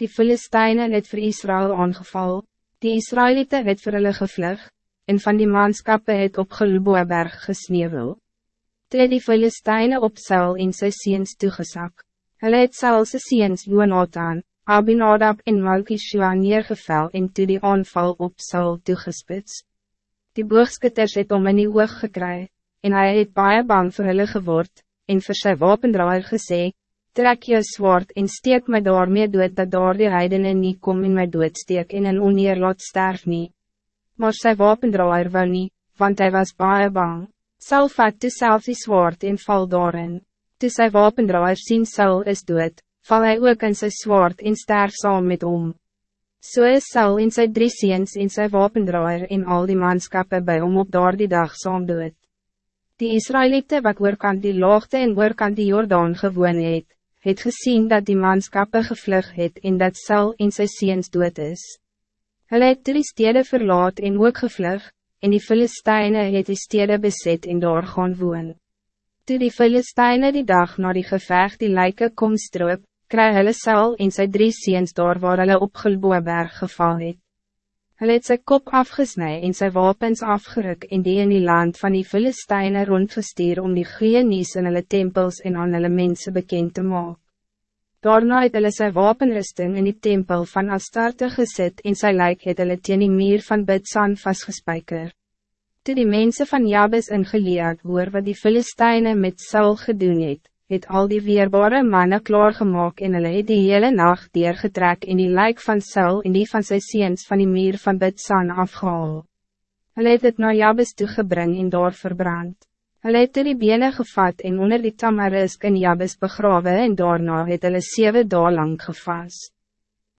Die Filisteine het voor Israël aangeval, die Israëlieten het vir hulle gevlug, en van die manskappe het op Gilboaberg gesneeuwel. Toe het die Filisteine op Saul en sy seens toegesak. Hulle het Saul sy seens Jonathan, Abinadab en Malkishua neergevel en toe die aanval op Saul toegespits. Die boogskutters het om in die oog gekry, en hij het baie bang vir hulle geword, en vir sy wapendraaier gesê, trek je zwaard en steek my daarmee dood dat daar die heidene nie kom in my doodsteek en in oneer laat sterf nie. Maar sy wapendraaier wou nie, want hij was baie bang. Saul vat toe self die zwaard en val daarin. Toe sy wapendraaier sien Saul is dood, val hij ook in sy zwaard en sterf saam met hom. So is Saul en sy drie seens en sy wapendraaier en al die manskappe bij hom op daar die dag saam dood. Die Israëlieten wat oorkant die laagte en oorkant die Jordaan gewoon het, het gezien dat die manskappe gevlug het en dat Saul en sy seens dood is. Hulle het die stede verlaat en ook gevlug, en die Filisteine het die stede beset en daar gaan woon. Toe die Filisteine die dag na die gevecht die lijke kom stroop, kry hulle Saul en sy drie seens daar waar hulle op Gilboaberg geval het. Hulle het sy kop afgesnij en sy wapens afgeruk en die in die land van die Filisteine rondgestuur om die goeie nies in hulle tempels en aan hulle mense bekend te maken. Daarna het hulle sy wapenrusting in die tempel van Astarte gezet en sy lijk het hulle teen die meer van Bidsan vastgespijker. Toe die mensen van Jabes in Gilead hoor wat die Filisteine met Saul gedoen het, het al die weerbare mannen klaargemaak en hulle het die hele nacht deurgetrek en die lijk van Saul en die van sy seens van die meer van Bidsan afgehaal. Hulle het het na Jabes toegebring en daar verbrand. Hulle het die bene gevat en onder die tamarisk in Jabes begrawe en daarna het hulle 7 dagen lang gevast.